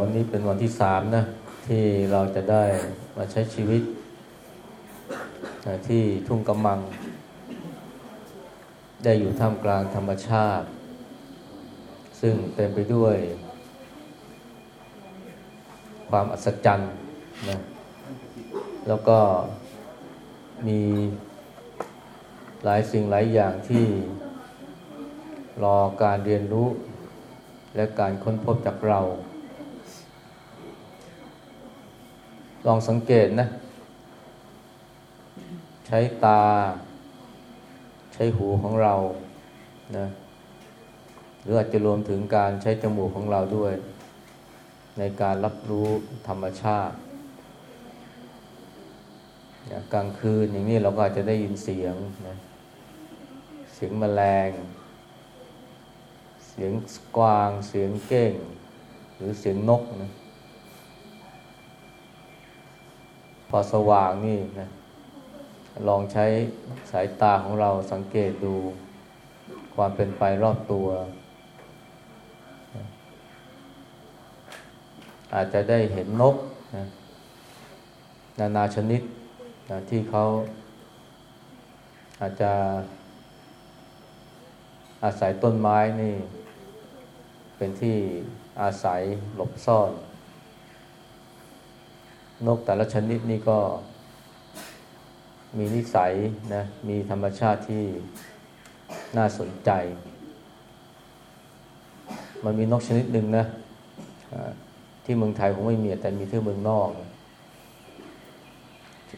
วันนี้เป็นวันที่สามนะ ที่เราจะได้มาใช้ชีวิต ที่ทุ่งกำมัง ได้อยู่ท่ามกลางธรรมชาติ ซึ่งเต็มไปด้วย ความอัศจรรย์นะแล้วก็มีหลายสิ่งหลายอย่างที่รอการเรียนรู้และการค้นพบจากเรา ลองสังเกตนะ ใช้ตา ใช้หูของเรานะหรืออาจจะรวมถึงการใช้จมูกของเราด้วย ในการรับรู้ธรรมชาตินะกลางคืนอย่างนี้เราก็อาจจะได้ยินเสียงนะเสียงแมลง เสียงกวาง เสียงเก้ง หรือเสียงนกนะ พอสว่างนี่นะลองใช้สายตาของเราสังเกตดูความเป็นไปรอบตัว อาจจะได้เห็นนกนะนานาชนิดนะที่เขาอาจจะอาศัยต้นไม้นี่ เป็นที่อาศัยหลบซ่อน นกแต่ละชนิดนี่ก็มีนิสัยนะ มีธรรมชาติที่น่าสนใจ มันมีนกชนิดหนึ่งนะที่เมืองไทยคงไม่มีแต่มีที่เมืองนอก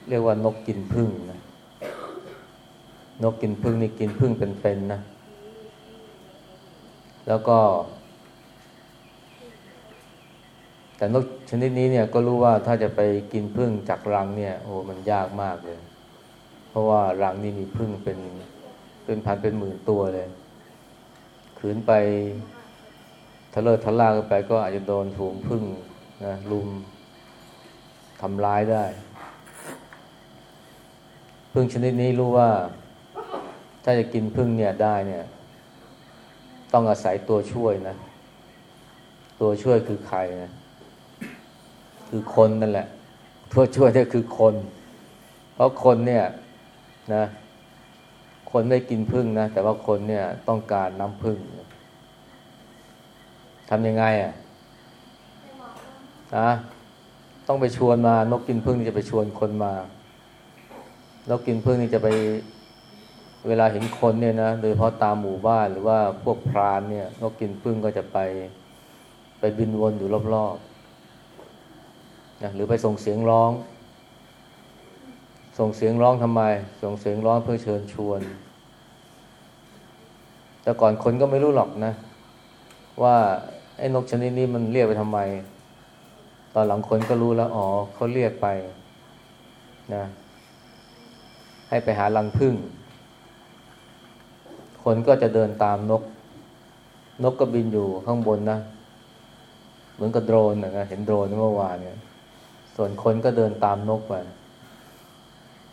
เรียกว่านกกินพึ่งนะนกกินพึ่งนี่กินพึ่งเป็นๆนนะ แล้วก็ แต่นกชนิดนี้เนี่ยก็รู้ว่าถ้าจะไปกินพึ่งจากรังเนี่ยโอ้มันยากมากเลย เพราะว่ารังนี่มีพึ่งเป็นเป็นพันเป็นหมื่นตัวเลยขืนไปทะเลาะทะลากันไปก็อาจจะโดนถูงพึ่งนะลุมทำร้ายได้ พึ่งชนิดนี้รู้ว่า ถ้าจะกินพึ่งเนี่ยได้เนี่ย ต้องอาศัยตัวช่วยนะ ตัวช่วยคือใครนะ คือคนนั่นแหละตัวช่วยนี่คือคน เพราะคนเนี่ยนะคนไม่กินพึ่งนะ แต่ว่าคนเนี่ยต้องการน้ำพึ่งทำยังไงอะนะต้องไปชวนมานกกินพึ่งนี่จะไปชวนคนมานกกินพึ่งนี่จะไปเวลาเห็นคนเนี่ยนะโดยเฉพาะตามหมู่บ้านหรือว่าพวกพรานเนี่ยนกกินพึ่งก็จะไปไปบินวนอยู่รอบๆ นะหรือไปส่งเสียงร้อง ส่งเสียงร้องทำไม ส่งเสียงร้องเพื่อเชิญชวน แต่ก่อนคนก็ไม่รู้หรอกนะ ว่าไอ้นกชนิดนี้มันเรียกไปทำไม ตอนหลังคนก็รู้แล้ว อ๋อเขาเรียกไปนะให้ไปหารังพึ่ง คนก็จะเดินตามนก นกก็บินอยู่ข้างบนนะ เหมือนกับโดรนนะเห็นโดรนเมื่อวานเนี่ย ส่วนคนก็เดินตามนกไป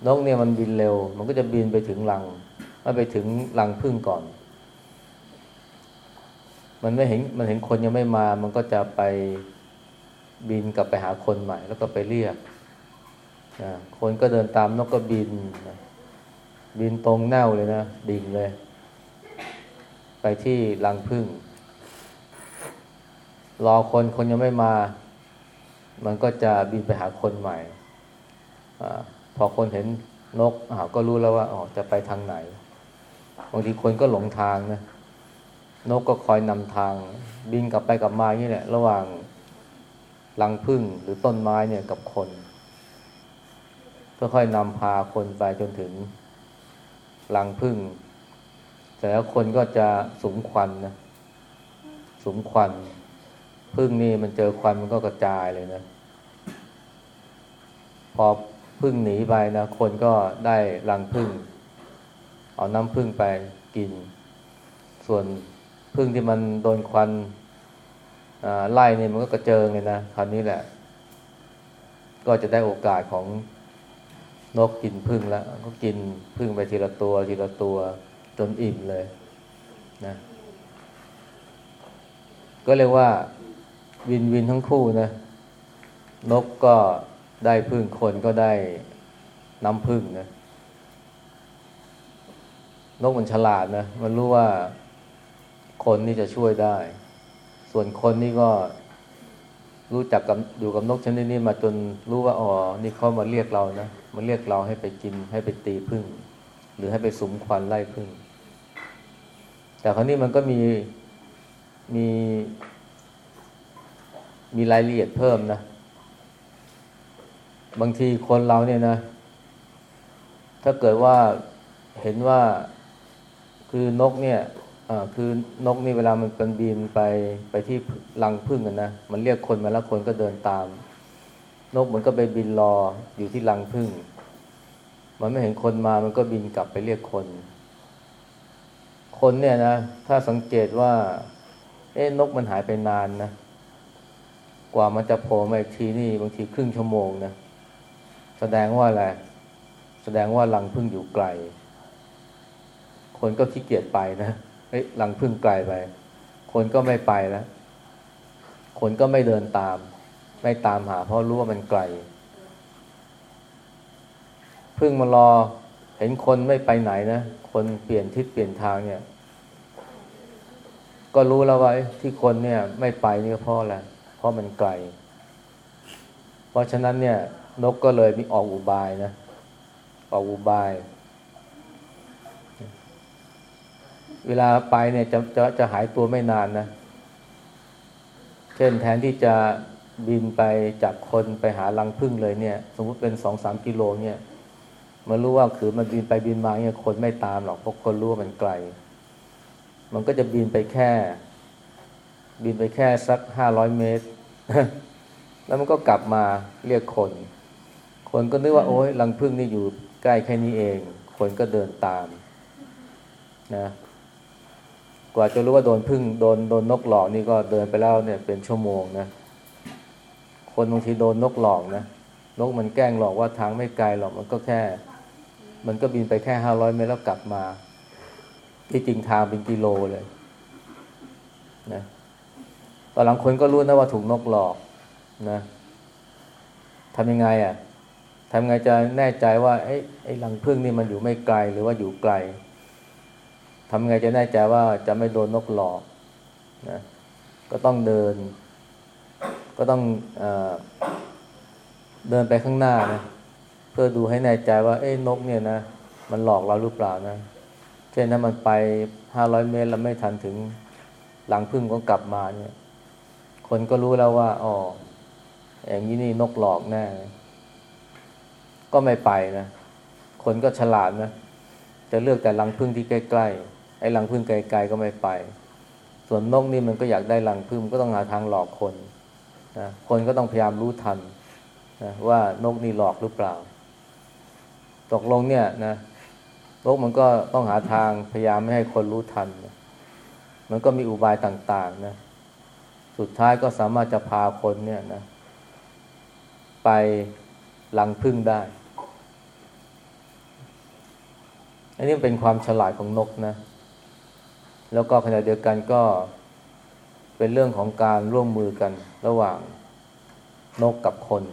นกเนี่ยมันบินเร็ว มันก็จะบินไปถึงรังไม่ไปถึงรังพึ่งก่อน มันไม่เห็นมันเห็นคนยังไม่มา มันก็จะไปบินกลับไปหาคนใหม่ แล้วก็ไปเรียกนะคนก็เดินตามนกก็บิน บินตรงแนวเลยนะ ดิ่งเลย ไปที่รังพึ่ง รอคนคนยังไม่มา มันก็จะบินไปหาคนใหม่อพอคนเห็นนกก็รู้แล้วว่าอ๋อจะไปทางไหนบางทีคนก็หลงทางนะนกก็คอยนำทาง บินกลับไปกลับมาอย่างนี่แหละระหว่างรังพึ่งหรือต้นไม้เนี่ยกับคนค่อยๆนำพาคนไปจนถึงรังพึ่งแต่แล้วคนก็จะสุมควันนะสุมควัน พึ่งนี่มันเจอควันมันก็กระจายเลยนะ พอพึ่งหนีไปนะ คนก็ได้รังพึ่ง เอาน้ำพึ่งไปกิน ส่วนพึ่งที่มันโดนควันไล่เนี่ยมันก็กระเจิงเลยนะคราวนี้แหละ ก็จะได้โอกาสของนกกินพึ่งแล้วก็กินพึ่งไปทีละตัว ทีละตัวจนอิ่มเลยนะ ก็เรียกว่า วินวินทั้งคู่นะนกก็ได้พึ่งคนก็ได้น้ำพึ่งนะนกมันฉลาดนะมันรู้ว่าคนนี่จะช่วยได้ ส่วนคนนี่ก็รู้จักกับอยู่กับนกชนิดนี้มาจนรู้ว่าอ๋อนี่เขามาเรียกเรานะมาเรียกเราให้ไปกินให้ไปตีพึ่ง หรือให้ไปสุมควันไล่พึ่ง แต่คราวนี้มันก็มีมี มีรายละเอียดเพิ่มนะ บางทีคนเราเนี่ยนะ ถ้าเกิดว่าเห็นว่าคือนกเนี่ยคือนกนี่เวลามันเป็นบินไปไปที่รังพึ่งกันนะ มันเรียกคนมาแล้วคนก็เดินตาม นกมันก็ไปบินรออยู่ที่รังพึ่ง มันไม่เห็นคนมามันก็บินกลับไปเรียกคน คนเนี่ยนะ ถ้าสังเกตว่า เอ๊ะนกมันหายไปนานนะ กว่ามันจะโผล่มาอีกทีนี่บางทีครึ่งชั่วโมงนะ แสดงว่าอะไร แสดงว่ารังพึ่งอยู่ไกล คนก็ขี้เกียจไปนะเฮ้ยรังพึ่งไกลไป คนก็ไม่ไปแล้ว คนก็ไม่เดินตาม ไม่ตามหา เพราะรู้ว่ามันไกล พึ่งมารอเห็นคนไม่ไปไหนนะ คนเปลี่ยนทิศเปลี่ยนทางเนี่ย ก็รู้แล้วว่าที่คนเนี่ย ไม่ไปนี่ก็เพราะอะไร ราะมันไกล เพราะฉะนั้นเนี่ยนกก็เลยมีออกอุบายนะ ออกอุบาย เวลาไปเนี่ยจะจะจะหายตัวไม่นานนะ เช่นแทนที่จะบินไปจากคนไปหารังพึ่งเลยเนี่ย สมมุติเป็นสองสามกิโลเนี่ยมันรู้ว่าคือมันบินไปบินมาเนี่ยคนไม่ตามหรอกเพราะคนรู้ว่ามันไกล มันก็จะบินไปแค่ บินไปแค่สักห้าร้อยเมตร แล้วมันก็กลับมาเรียกคน คนก็นึกว่าโอ้ยรังพึ่งนี่อยู่ใกล้แค่นี้เอง คนก็เดินตามนะกว่าจะรู้ว่าโดนพึ่งโดนโดนนกหลอกนี่ก็เดินไปแล้วเนี่ยเป็นชั่วโมงนะคนบางทีโดนนกหลอกนะนกมันแกล้งหลอกว่าทางไม่ไกลหรอกมันก็แค่ มันก็บินไปแค่ห้าร้อยเมตรแล้วกลับมา ที่จริงทางเป็นกิโลเลยนะ ตอนหลังคนก็รู้นะว่าถูกนกหลอกนะทำยังไงอะทำไงจะแน่ใจว่าไอ้ไอ้รังพึ่งนี่มันอยู่ไม่ไกลหรือว่าอยู่ไกลทำไงจะแน่ใจว่าจะไม่โดนนกหลอกนะก็ต้องเดิน ก็ต้องเออเดินไปข้างหน้านะเพื่อดูให้แน่ใจว่าเอ้นกเนี่ยนะมันหลอกเราหรือเปล่านะ เช่นถ้ามันไปห้าร้อยเมตรแล้วไม่ทันถึงหลังพึ่งก็กลับมาเนี่ย คนก็รู้แล้วว่าอ๋ออย่างนี้นี่นกหลอกแน่ก็ไม่ไปนะ คนก็ฉลาดนะ จะเลือกแต่รังพึ่งที่ใกล้ๆ ไอ้รังพึ่งไกลๆก็ไม่ไป ส่วนนกนี่มันก็อยากได้รังพึ่งก็ต้องหาทางหลอกคนนะคนก็ต้องพยายามรู้ทันนะว่านกนี่หลอกหรือเปล่า ตกลงเนี่ยนะนกมันก็ต้องหาทางพยายามไม่ให้คนรู้ทันนะมันก็มีอุบายต่าง ๆ นะ สุดท้ายก็สามารถจะพาคนเนี่ยนะ ไปหลังพึ่งได้ อันนี้เป็นความฉลาดของนกนะ แล้วก็ขณะเดียวกันก็เป็นเรื่องของการร่วมมือกันระหว่างนกกับคน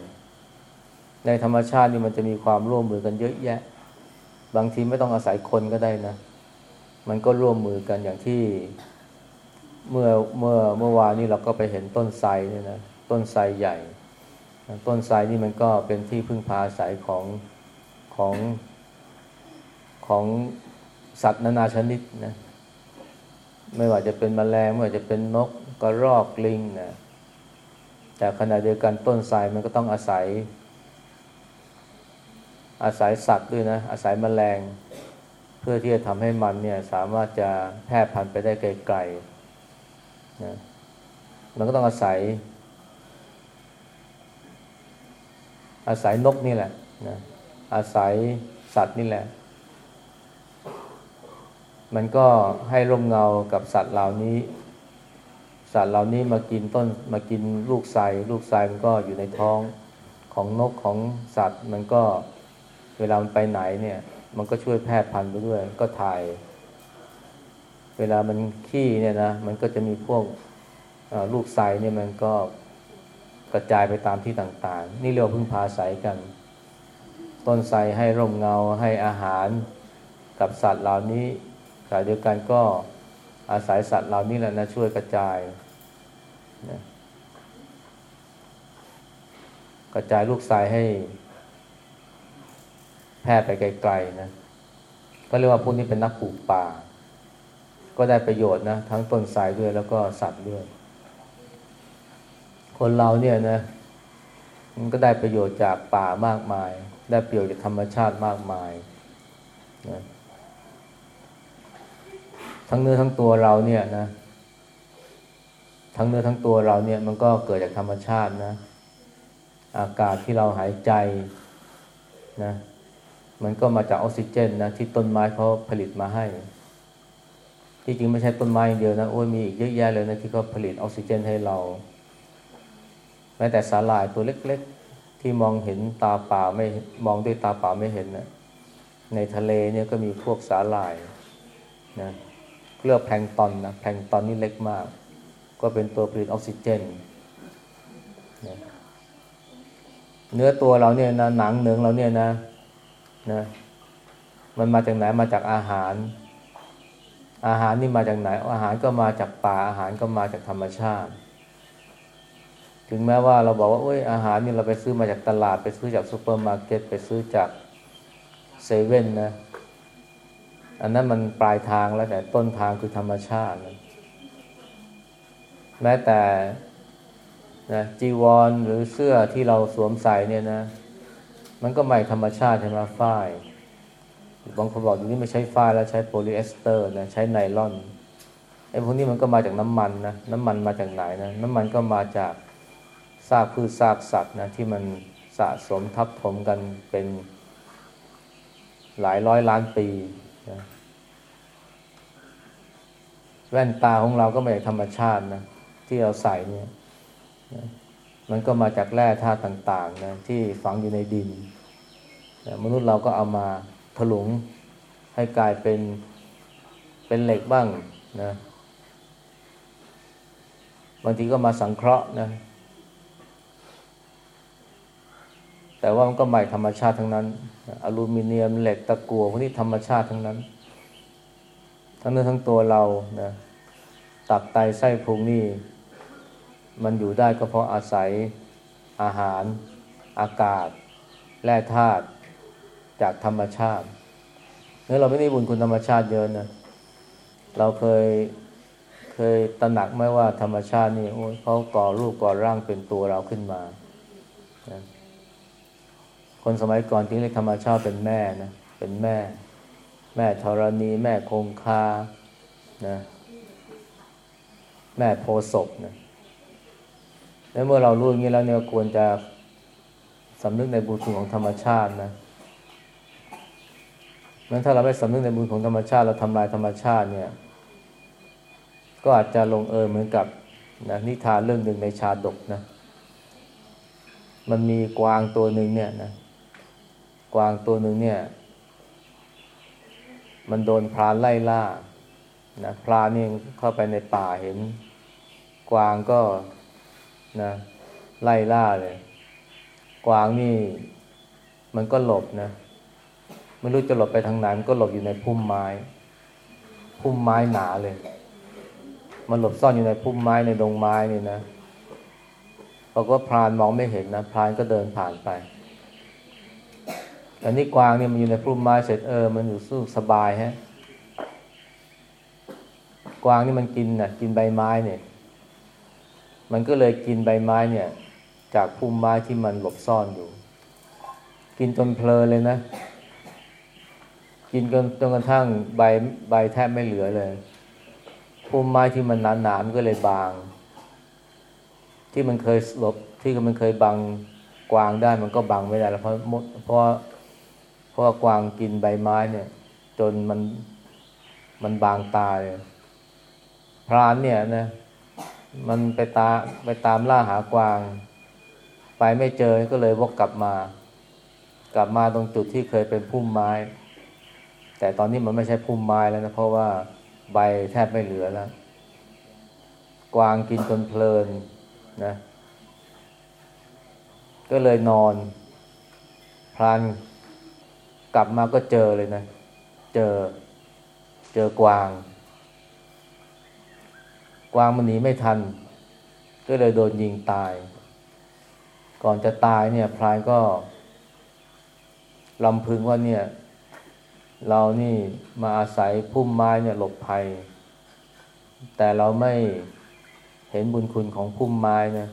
ในธรรมชาตินี่มันจะมีความร่วมมือกันเยอะแยะ บางทีไม่ต้องอาศัยคนก็ได้นะ มันก็ร่วมมือกันอย่างที่ เมื่อเมื่อเมื่อวานนี้เราก็ไปเห็นต้นไทรเนี่ยนะต้นไทรใหญ่ ต้นไทรนี่มันก็เป็นที่พึ่งพาอาศัยของของของสัตว์นานาชนิดนะไม่ว่าจะเป็นแมลงไม่ว่าจะเป็นนกกระรอกลิงนะแต่ขณะเดียวกันต้นไทรมันก็ต้องอาศัย อาศัยสัตว์ด้วยนะอาศัยแมลง เพื่อที่จะทำให้มันเนี่ยสามารถจะแพร่พันธุ์ไปได้ไกลๆ นะมันก็ต้องอาศัย อาศัยนกนี่แหละนะอาศัยสัตว์นี่แหละ มันก็ให้ร่มเงากับสัตว์เหล่านี้ สัตว์เหล่านี้มากินต้นมากินลูกไทรลูกไทรมันก็อยู่ในท้องของนกของสัตว์ มันก็เวลามันไปไหนเนี่ย มันก็ช่วยแพร่พันธุ์ไปด้วย ก็ถ่าย เวลามันขี้เนี่ยนะมันก็จะมีพวกลูกไทรเนี่ยมันก็กระจายไปตามที่ต่างๆ นี่เรียกว่าพึ่งพาอาศัยกัน ต้นไทรให้ร่มเงาให้อาหารกับสัตว์เหล่านี้ขณะเดียวกันก็อาศัยสัตว์เหล่านี้แหละนะช่วยกระจายนะกระจายลูกทรายให้ แพร่ไปไกลๆนะก็เรียกว่าพวกนี้เป็นนักปลูกป่า ก็ได้ประโยชน์นะทั้งต้นทรายด้วยแล้วก็สัตว์ด้วย คนเราเนี่ยนะมันก็ได้ประโยชน์จากป่ามากมาย ได้ประโยชน์จากธรรมชาติมากมายนะทั้งเนื้อทั้งตัวเราเนี่ยนะทั้งเนื้อทั้งตัวเราเนี่ยมันก็เกิดจากธรรมชาตินะ อากาศที่เราหายใจนะมันก็มาจากออกซิเจนนะที่ต้นไม้เขาผลิตมาให้ ที่จริงไม่ใช่ต้นไม้อย่างเดียวนะโอ้ยมีอีกเยอะแยะเลยนะที่เขาผลิตออกซิเจนให้เราแม้แต่สาหร่ายตัวเล็กๆ ที่มองเห็นตาเปล่าไม่มองด้วยตาเปล่าไม่เห็นนะในทะเลเนี่ยก็มีพวกสาหร่ายนะเรียกแพลงตอนนะแพลงตอนนี่เล็กมาก ก็เป็นตัวผลิตออกซิเจนนะเนื้อตัวเราเนี่ยนะหนังเนื้อเราเนี่ยนะนะมันมาจากไหนมาจากอาหาร อาหารนี่มาจากไหน อาหารก็มาจากป่า อาหารก็มาจากธรรมชาติ ถึงแม้ว่าเราบอกว่าโอ้ยอาหารนี่เราไปซื้อมาจากตลาด ไปซื้อจากซูเปอร์มาร์เก็ตไปซื้อจากเซเว่นนะ อันนั้นมันปลายทางแล้วแต่ต้นทางคือธรรมชาตินะแม้แต่นะจีวรหรือเสื้อที่เราสวมใส่เนี่ยนะ มันก็ไม่ธรรมชาติใช่ไหมฝ้าย บางคนบอกอยู่นี่ไม่ใช้ฝ้ายแล้วใช้โพลีเอสเตอร์นะใช้ไนลอนไอ้พวกนี้มันก็มาจากน้ำมันนะน้ำมันมาจากไหนนะน้ำมันก็มาจากซากพืชซากสัตว์นะที่มันสะสมทับถมกันเป็นหลายร้อยล้านปีนะแว่นตาของเราก็มาจากธรรมชาตินะที่เราใส่เนี่ยนะมันก็มาจากแร่ธาตุต่างๆนะที่ฝังอยู่ในดินนะมนุษย์เราก็เอามา ถลุงให้กลายเป็นเป็นเหล็กบ้างนะบางทีก็มาสังเคราะห์นะ แต่ว่ามันก็ใหม่ธรรมชาติทั้งนั้น อลูมิเนียมเหล็กตะกั่วพวกนี้ธรรมชาติทั้งนั้น ทั้งเนื้อทั้งตัวเรานะตับไตไส้พุงนี่ มันอยู่ได้ก็เพราะอาศัยอาหาร อากาศ แร่ธาตุ จากธรรมชาติเนื้อเราไม่ได้บุญคุณธรรมชาติเยอะนะ เราเคยเคยตระหนักไหมว่าธรรมชาตินี่โอ้ยเขาก่อรูปก่อร่างเป็นตัวเราขึ้นมา คนสมัยก่อนจริงเรียกธรรมชาติเป็นแม่นะ เป็นแม่ แม่ธรณี แม่คงคา นะ แม่โพศพนะ แล้วเมื่อเรารู้อย่างนี้แล้วเนี่ยควรจะสำนึกในบุญคุณของธรรมชาตินะ นั้นถ้าเราไม่สำนึกในบุญของธรรมชาติเราทำลายธรรมชาติเนี่ย ก็อาจจะลงเอยเหมือนกับนะนิทานเรื่องหนึ่งในชาดกนะ มันมีกวางตัวหนึ่งเนี่ยนะ กวางตัวหนึ่งเนี่ย มันโดนพรานไล่ล่านะพรานนี่เข้าไปในป่าเห็น กวางก็นะไล่ล่าเลย กวางนี่มันก็หลบนะ ไม่รู้จะหลบไปทางไหนมันก็หลบอยู่ในพุ่มไม้ พุ่มไม้หนาเลย มันหลบซ่อนอยู่ในพุ่มไม้ในดงไม้นี่นะปรากฏว่าพรานมองไม่เห็นนะพรานก็เดินผ่านไปอันนี้กวางเนี่ยมันอยู่ในพุ่มไม้เสร็จเออมันอยู่สู้สบายฮะกวางนี่มันกินน่ะ กินใบไม้เนี่ย มันก็เลยกินใบไม้เนี่ย จากพุ่มไม้ที่มันหลบซ่อนอยู่ กินจนเพลินเลยนะ กินจนจนกระทั่งใบใบแทบไม่เหลือเลยพุ่มไม้ที่มันหนาหนามก็เลยบาง ที่มันเคยหลบที่มันเคยบังกวางได้มันก็บังไม่ได้แล้วเพราะมดเพราะเพราะกวางกินใบไม้เนี่ย จนมันมันบางตาเลยพรานเนี่ยนะมันไปตาไปตามล่าหากวาง ไปไม่เจอก็เลยวกกลับมา กลับมาตรงจุดที่เคยเป็นพุ่มไม้ แต่ตอนนี้มันไม่ใช่พุ่มไม้แล้วนะเพราะว่าใบแทบไม่เหลือแล้ว กวางกินจนเพลินนะ ก็เลยนอนพรานกลับมาก็เจอเลยนะ เจอเจอกวาง กวางมันหนีไม่ทัน ก็เลยโดนยิงตาย ก่อนจะตายเนี่ยพรานก็ลำพึงว่าเนี่ย เรานี่มาอาศัยพุ่มไม้เนี่ยหลบภัย แต่เราไม่เห็นบุญคุณของพุ่มไม้นะ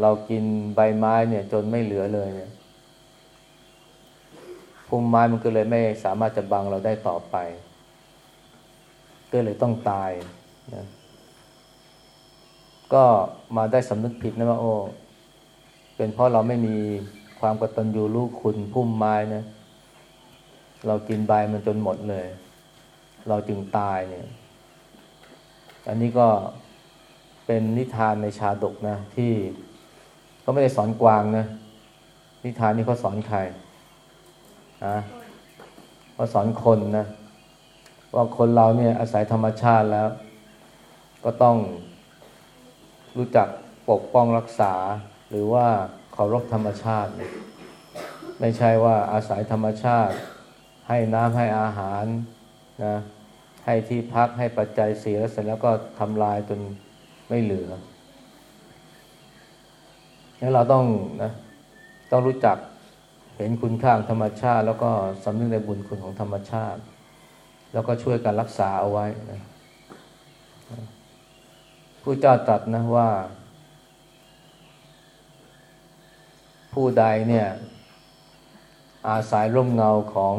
เรากินใบไม้เนี่ย จนไม่เหลือเลยเนี่ยพุ่มไม้มันก็เลยไม่สามารถจะบังเราได้ต่อไป ก็เลยต้องตายนะก็มาได้สำนึกผิดนะว่าโอ้เป็นเพราะเราไม่มีความกตัญญูรู้คุณพุ่มไม้นะเเรากินใบมันจนหมดเลย เราจึงตายเนี่ย อันนี้ก็เป็นนิทานในชาดกนะ ที่ก็ไม่ได้สอนกวางนะ นิทานนี้เขาสอนใครนะเขาสอนคนนะ ว่าคนเราเนี่ยอาศัยธรรมชาติแล้ว ก็ต้องรู้จักปกป้องรักษา หรือว่าเคารพธรรมชาติ ไม่ใช่ว่าอาศัยธรรมชาติ ให้น้ำให้อาหารนะให้ที่พักให้ปัจจัยเสียเสร็จแล้วก็ทำลายจนไม่เหลืองั้นเราต้องนะต้องรู้จักเห็นคุณค่าธรรมชาติ แล้วก็สำนึกในบุญคุณของธรรมชาติ แล้วก็ช่วยกันรักษาเอาไว้นะผู้เจ้าตรัสนะว่า ผู้ใดเนี่ย อาศัยร่มเงาของ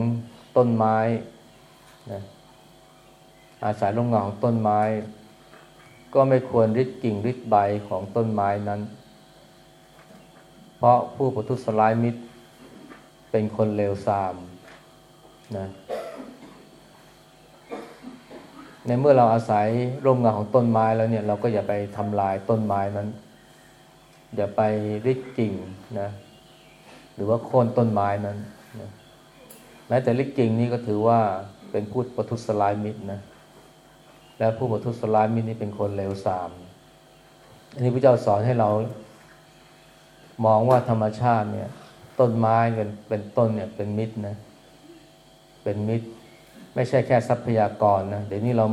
ต้นไม้นะอาศัยร่มเงาของต้นไม้ ก็ไม่ควรริดกิ่งริดใบของต้นไม้นั้น เพราะผู้ประทุษร้ายมิตร เป็นคนเลวทรามนะในเมื่อเราอาศัยร่มเงาของต้นไม้แล้วเนี่ยเราก็อย่าไปทำลายต้นไม้นั้น อย่าไปริดกิ่งนะหรือว่าโค่นต้นไม้นั้นนะ แม้แต่ริดกิ่งนี้ก็ถือว่าเป็นผู้ประทุษร้ายมิตรนะ และผู้ประทุษร้ายมิตรนี่เป็นคนเลวทราม อันนี้พระเจ้าสอนให้เรา มองว่าธรรมชาติเนี่ย ต้นไม้เป็นเป็นต้นเนี่ยเป็นมิตรนะ เป็นมิตร ไม่ใช่แค่ทรัพยากรนะ เดี๋ยวนี้เรา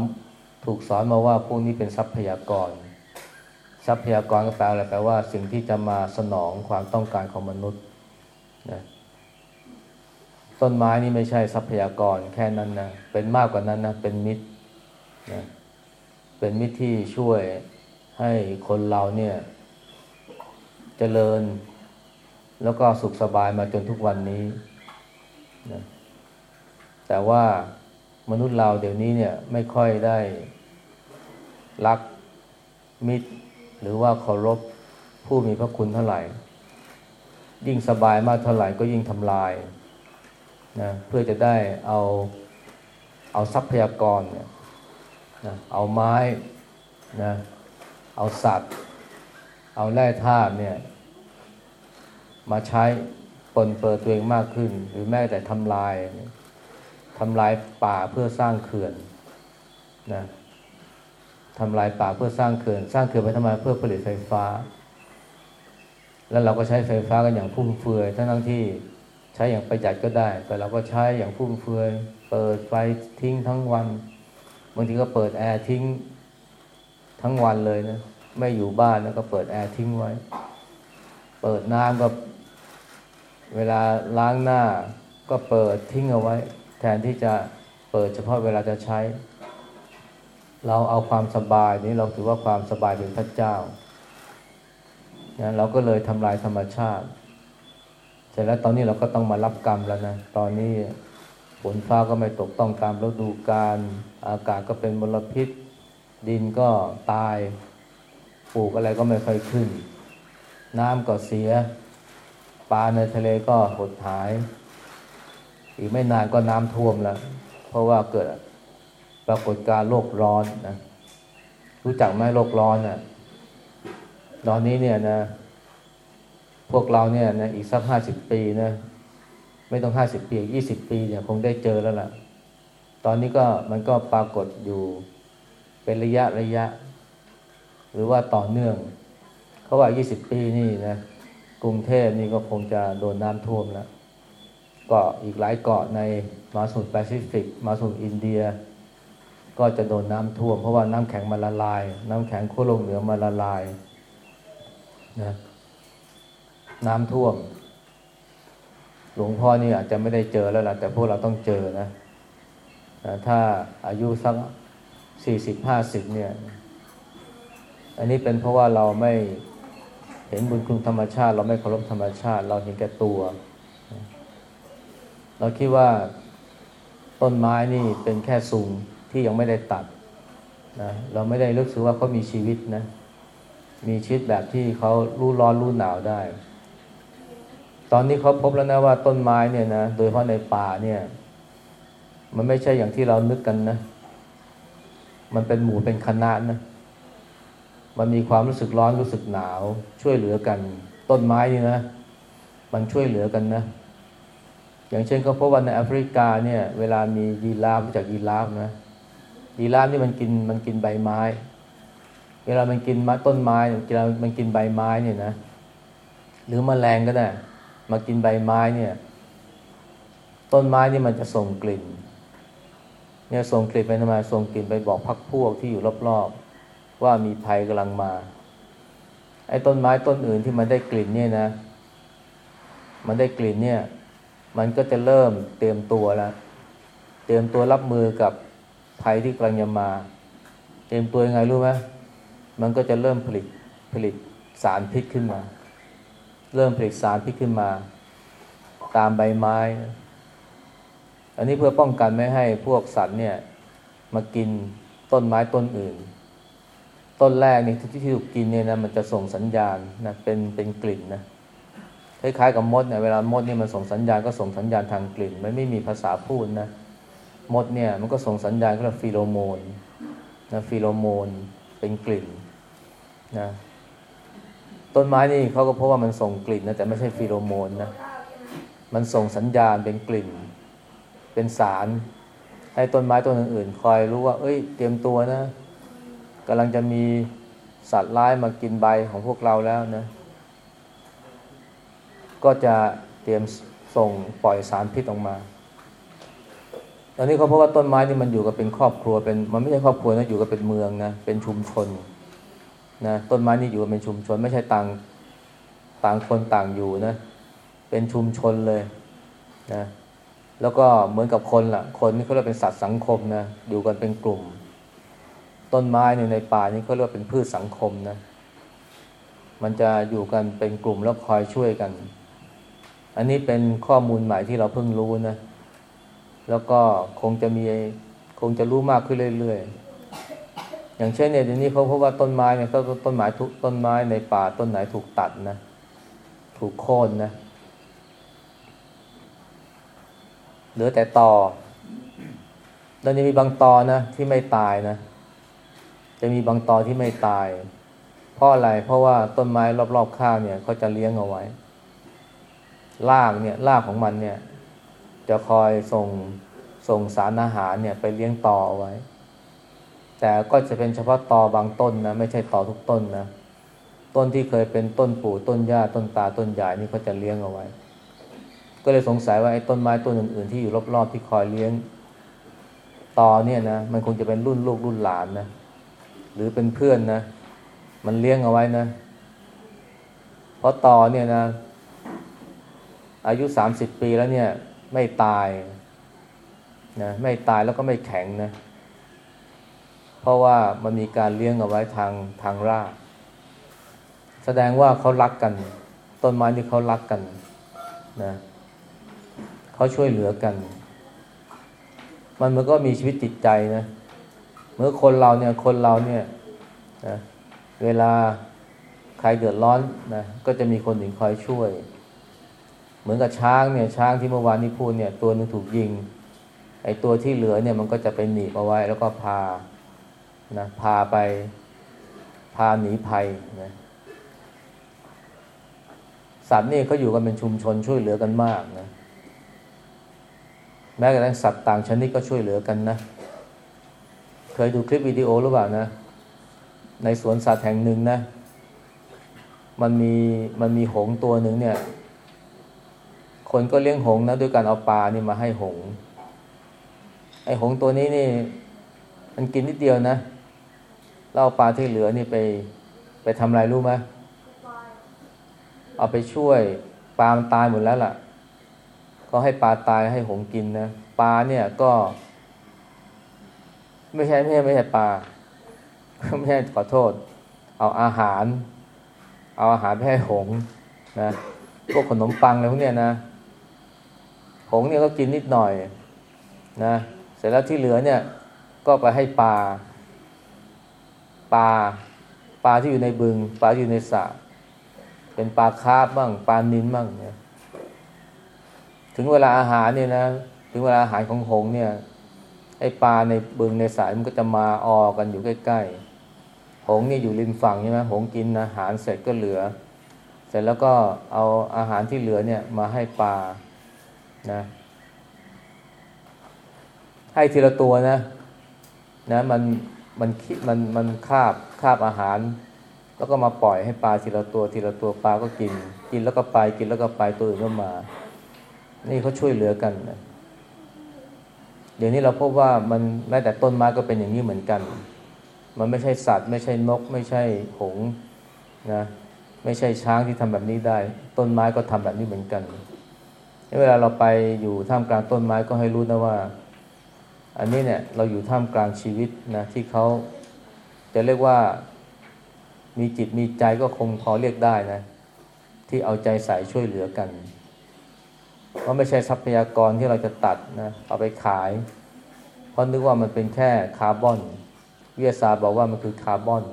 ถูกสอนมาว่าพวกนี้เป็นทรัพยากร ทรัพยากรก็แปลอะไรแปลว่าสิ่งที่จะมาสนองความต้องการของมนุษย์นะ ต้นไม้นี่ไม่ใช่ทรัพยากรแค่นั้นนะ เป็นมากกว่านั้นนะ เป็นมิตรนะเป็นมิตรที่ช่วยให้คนเราเนี่ยจเจริญ แล้วก็สุขสบายมาจนทุกวันนี้นะแต่ว่ามนุษย์เราเดี๋ยวนี้เนี่ยไม่ค่อยได้รักมิตร หรือว่าเคารพผู้มีพระคุณเท่าไหร่ ยิ่งสบายมากเท่าไหร่ก็ยิ่งทำลาย นะเพื่อจะได้เอาเอาทรัพยากรเนี่ยนะเอาไม้นะเอาสัตว์ เอาแร่ธาตุเนี่ยมาใช้ปนเปื้อตัวเองมากขึ้น หรือแม้แต่ทำลายทำลายป่าเพื่อสร้างเขื่อนนะทำลายป่าเพื่อสร้างเขื่อน สร้างเขื่อนไปทำไมเพื่อผลิตไฟฟ้า แล้วเราก็ใช้ไฟฟ้ากันอย่างฟุ่มเฟือยทั้งทั้งที่ ใช้อย่างประหยัดก็ได้ แต่เราก็ใช้อย่างฟุ่มเฟือย เปิดไฟทิ้งทั้งวัน บางทีก็เปิดแอร์ทิ้งทั้งวันเลยนะ ไม่อยู่บ้านแล้วก็เปิดแอร์ทิ้งไว้ เปิดน้ำก็เวลาล้างหน้าก็เปิดทิ้งเอาไว้ แทนที่จะเปิดเฉพาะเวลาจะใช้ เราเอาความสบายนี้เราถือว่าความสบายเป็นพระเจ้านะเราก็เลยทำลายธรรมชาติ เสร็จแล้วตอนนี้เราก็ต้องมารับกรรมแล้วนะ ตอนนี้ฝนฟ้าก็ไม่ตกต้องตามฤดูกาล อากาศก็เป็นมลพิษ ดินก็ตาย ปลูกอะไรก็ไม่ค่อยขึ้น น้ำก็เสีย ปลาในทะเลก็หดหาย อีกไม่นานก็น้ำท่วมแล้ว เพราะว่าเกิดปรากฏการ์โลกร้อนนะ รู้จักไหมโลกร้อนอะตอนนี้เนี่ยนะ พวกเราเนี่ยนะอีกสักห้าสิบปีนะไม่ต้องห้าสิบปียี่สิบปีเนี่ยคงได้เจอแล้วล่ะ ตอนนี้ก็มันก็ปรากฏอยู่เป็นระยะระยะ หรือว่าต่อเนื่อง เขาว่ายี่สิบปีนี่นะกรุงเทพนี่ก็คงจะโดนน้ำท่วมแล้วเกาะอีกหลายเกาะในมหาสมุทรแปซิฟิก มาสมุทรอินเดีย ก็จะโดนน้ำท่วม เพราะว่าน้ำแข็งมาละลาย น้ำแข็งขั้วโลกเหนือมาละลายนะ น้ำท่วม หลวงพ่อนี่อาจจะไม่ได้เจอแล้วล่ะ แต่พวกเราต้องเจอนะถ้าอายุสักสี่สิบห้าสิบเนี่ย อันนี้เป็นเพราะว่าเราไม่เห็นบุญคุณธรรมชาติ เราไม่เคารพธรรมชาติ เราเห็นแก่ตัว เราคิดว่าต้นไม้นี่เป็นแค่สูงที่ยังไม่ได้ตัดนะเราไม่ได้รู้สึกว่าเขามีชีวิตนะ มีชีวิตแบบที่เขารู้ร้อนรู้หนาวได้ ตอนนี้เขาพบแล้วนะว่าต้นไม้เนี่ยนะโดยเฉพาะในป่าเนี่ย มันไม่ใช่อย่างที่เรานึกกันนะ มันเป็นหมู่เป็นคณะนะ มันมีความรู้สึกร้อนรู้สึกหนาว ช่วยเหลือกัน ต้นไม้นี่นะ มันช่วยเหลือกันนะ อย่างเช่นเขาพบว่าในแอฟริกาเนี่ย เวลามียีราฟรู้จากยีราฟนะยีราฟนี่มันกินมันกินใบไม้ เวลามันกินต้นไม้เวลามันกินใบไม้เนี่ยนะ หรือมแมลงก็ได้ มากินใบไม้เนี่ย ต้นไม้นี่มันจะส่งกลิ่น เนี่ยส่งกลิ่นไปทำไมส่งกลิ่นไปบอกพักพวกที่อยู่รอบๆว่ามีภัยกำลังมา ไอ้ต้นไม้ต้นอื่นที่มันได้กลิ่นเนี่ยนะ มันได้กลิ่นเนี่ย มันก็จะเริ่มเตรียมตัวแล้วเตรียมตัวรับมือกับภัยที่กำลังจะมา เตรียมตัวยังไงรู้ไหมมันก็จะเริ่มผลิตผลิตสารพิษขึ้นมา เริ่มผลิตสารพิษขึ้นมาตามใบไม้ อันนี้เพื่อป้องกันไม่ให้พวกสัตว์เนี่ยมากินต้นไม้ต้นอื่น ต้นแรกนี่ที่ถูกกินเนี่ยนะมันจะส่งสัญญาณนะเป็นเป็นกลิ่นนะคล้ายๆกับมดเนี่ยเวลามดเนี่ยมันส่งสัญญาณก็ส่งสัญญาณทางกลิ่น มันไม่มีภาษาพูดนะมดเนี่ยมันก็ส่งสัญญาณก็เรียกฟีโรโมนนะฟีโรโมนเป็นกลิ่นนะ ต้นไม้นี่เขาก็เพราะว่ามันส่งกลิ่นนะแต่ไม่ใช่ฟีโรโมนนะ มันส่งสัญญาณเป็นกลิ่น เป็นสาร ให้ต้นไม้ต้นอื่นๆ คอยรู้ว่า เอ้ย เตรียมตัวนะกำลังจะมีสัตว์ร้ายมากินใบของพวกเราแล้วนะ ก็จะเตรียมส่งปล่อยสารพิษออกมาตอนนี้เขาพบว่าต้นไม้นี่มันอยู่กับเป็นครอบครัวเป็นมันไม่ใช่ครอบครัวนะอยู่กับเป็นเมืองนะเป็นชุมชน นะต้นไม้นี่อยู่เป็นชุมชน ไม่ใช่ต่างต่างคนต่างอยู่นะเป็นชุมชนเลยนะแล้วก็เหมือนกับคนละ่ะ คนนี่เขาเรียกเป็นสัตว์สังคมนะอยู่กันเป็นกลุ่ม ต้นไม้เนี่ยในป่านี่เขาเรียกเป็นพืชสังคมนะมันจะอยู่กันเป็นกลุ่มแล้วคอยช่วยกัน อันนี้เป็นข้อมูลใหม่ที่เราเพิ่งรู้นะแล้วก็คงจะมีคงจะรู้มากขึ้นเรื่อยๆ อย่างเช่นเนี่ยเดี๋ยวนี้เขาพบว่าต้นไม้เนี่ยก็ต้นไม้ทุกต้นไม้ในป่าต้นไหนถูกตัดนะ ถูกโค่นนะเหลือแต่ตอแล้วจะมีบางตอนะที่ไม่ตายนะ จะมีบางตอที่ไม่ตาย เพราะอะไร เพราะว่าต้นไม้รอบๆข้างเนี่ยเขาจะเลี้ยงเอาไว้รากเนี่ยรากของมันเนี่ย จะคอยส่งส่งสารอาหารเนี่ยไปเลี้ยงต่อไว้ แต่ก็จะเป็นเฉพาะตอบางต้นนะไม่ใช่ตอทุกต้นนะต้นที่เคยเป็นต้นปู่ต้นหญ้าต้นตาต้นใหญ่นี่เขาจะเลี้ยงเอาไว้ ก็เลยสงสัยว่าไอ้ต้นไม้ต้นอื่นๆ ที่อยู่รอบๆที่คอยเลี้ยงตอเนี่ยนะมันคงจะเป็นรุ่นลูกรุ่นหลานนะหรือเป็นเพื่อนนะ มันเลี้ยงเอาไว้นะ เพราะตอเนี่ยนะ อายุสามสิบปีแล้วเนี่ย ไม่ตายนะไม่ตายแล้วก็ไม่แข็งนะเพราะว่ามันมีการเลี้ยงเอาไว้ทางทางราก แสดงว่าเขารักกัน ต้นไม้ที่เขารักกันนะเขาช่วยเหลือกัน มันมันก็มีชีวิตจิตใจนะเมื่อคนเราเนี่ยคนเราเนี่ยนะเวลาใครเดือดร้อนนะก็จะมีคนหนึ่งคอยช่วย เหมือนกับช้างเนี่ยช้างที่เมื่อวานนี้พูดเนี่ยตัวนึงถูกยิงไอ้ตัวที่เหลือเนี่ยมันก็จะไปหนีบเอาไว้แล้วก็พา นะพาไปพาหนีภัยนะสัตว์นี่เขาอยู่กันเป็นชุมชนช่วยเหลือกันมากนะแม้กระทั่งสัตว์ต่างชนิดก็ช่วยเหลือกันนะ เคยดูคลิปวิดีโอหรือเปล่านะ ในสวนสัตว์แห่งหนึ่งนะ มันมีมันมีหงตัวหนึ่งเนี่ย คนก็เลี้ยงหงนะด้วยการเอาปลานี่มาให้หง ไอหงตัวนี้นี่ มันกินนิดเดียวนะ แล้วเอาปลาที่เหลือนี่ไป ไปทำอะไรรู้ไหมเอาไปช่วยปลามันตายหมดแล้วล่ะ ก็ให้ปลาตายให้หงกินนะปลาเนี่ยก็ ไม่ใช่ไม่ใช่ไม่ใช่ปลาไม่ใช่ขอโทษ เอาอาหาร เอาอาหารไปให้หงนะพวกขนมปังอะไรพวกเนี้ยนะหงเนี่ยก็กินนิดหน่อยนะเสร็จแล้วที่เหลือเนี่ย ก็ไปให้ปลา ปลาปลาที่อยู่ในบึง ปลาอยู่ในสระเป็นปลาคาร์ฟบ้างปลานินบ้างเนี่ยถึงเวลาอาหารเนี่ยนะถึงเวลาอาหารของหงเนี่ยไอปลาในบึงในสายมันก็จะมาออกันอยู่ใกล้ๆหงเนี่ยอยู่ริมฝั่งใช่ไหมหงกินอาหารเสร็จก็เหลือ เสร็จแล้วก็เอาอาหารที่เหลือเนี่ยมาให้ปลานะ ให้ทีละตัวนะนะมัน มันคิดมันมันคาบคาบอาหาร แล้วก็มาปล่อยให้ปลาทีละตัวทีละตัวปลาก็กิน กินแล้วก็ไปกินแล้วก็ไปตัวอื่นก็มา นี่เขาช่วยเหลือกันนะเดี๋ยวนี้เราพบว่ามันแม้แต่ต้นไม้ก็เป็นอย่างนี้เหมือนกัน มันไม่ใช่สัตว์ ไม่ใช่นก ไม่ใช่หงนะไม่ใช่ช้างที่ทำแบบนี้ได้ ต้นไม้ก็ทำแบบนี้เหมือนกัน เวลาเราไปอยู่ท่ามกลางต้นไม้ก็ให้รู้นะว่า อันนี้เนี่ยเราอยู่ท่ามกลางชีวิตนะที่เขาจะเรียกว่ามีจิตมีใจก็คงพอเรียกได้นะ ที่เอาใจใส่ช่วยเหลือกันเพราะไม่ใช่ทรัพยากรที่เราจะตัดนะเอาไปขาย เพราะนึกว่ามันเป็นแค่คาร์บอน วิทยาศาสตร์บอกว่ามันคือคาร์บอน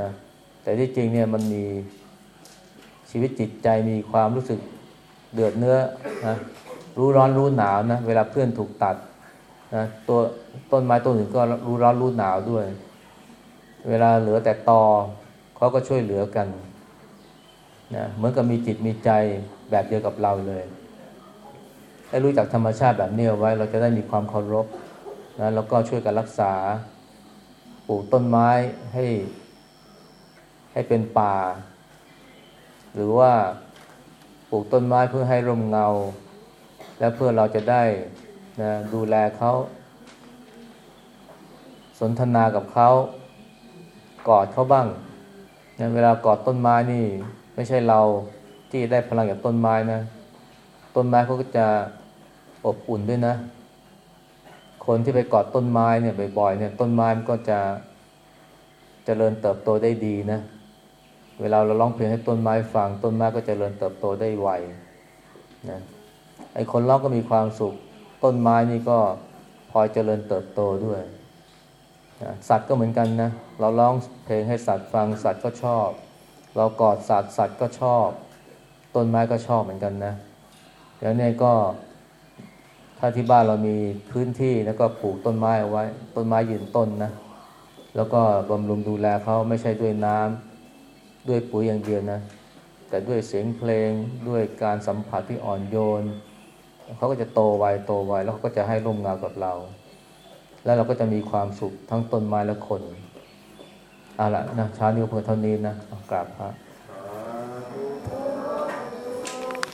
นะแต่ที่จริงเนี่ยมันมีชีวิตจิตใจมีความรู้สึกเดือดเนื้อนะรู้ร้อนรู้หนาวนะเวลาเพื่อนถูกตัด นะตัวต้นไม้ต้นอื่นก็รู้ร้อนรู้หนาวด้วย เวลาเหลือแต่ตอเขาก็ช่วยเหลือกันนะเหมือนกับมีจิตมีใจแบบเดียวกับเราเลยให้รู้จักธรรมชาติแบบนี้เอาไว้ เราจะได้มีความเคารพนะแล้วก็ช่วยกันรักษาปลูกต้นไม้ให้ ให้เป็นป่า หรือว่าปลูกต้นไม้เพื่อให้ร่มเงา และเพื่อเราจะได้ นะดูแลเขาสนทนากับเขากอดเขาบ้างนะเวลากอดต้นไม้นี่ ไม่ใช่เราที่ได้พลังจากต้นไม้นะ ต้นไม้เขาก็จะอบอุ่นด้วยนะ คนที่ไปกอดต้นไม้เนี่ยบ่อยๆเนี่ย ต้นไม้มันก็จะจะเจริญเติบโตได้ดีนะ เวลาเราร้องเพลงให้ต้นไม้ฟัง ต้นไม้ก็จเจริญเติบโตได้ไวนะไอ้คนร้องก็มีความสุข ต้นไม้นี่ก็พลอยเจริญเติบโตด้วย สัตว์ก็เหมือนกันนะ เราร้องเพลงให้สัตว์ฟังสัตว์ก็ชอบ เรากอดสัตว์สัตว์ก็ชอบ ต้นไม้ก็ชอบเหมือนกันนะ แล้วเนี่ยก็ถ้าที่บ้านเรามีพื้นที่แล้วก็ปลูกต้นไม้เอาไว้ ต้นไม้ยืนต้นนะ แล้วก็บำรุงดูแลเขาไม่ใช่ด้วยน้ำด้วยปุ๋ยอย่างเดียวนะ แต่ด้วยเสียงเพลงด้วยการสัมผัสที่อ่อนโยน เขาก็จะโตไวโตไวแล้วเขาก็จะให้ร่มเงากับเรา แล้วเราก็จะมีความสุขทั้งต้นไม้และคนเอาละนะเช้านี้เพื่อเท่านี้นะกราบพระ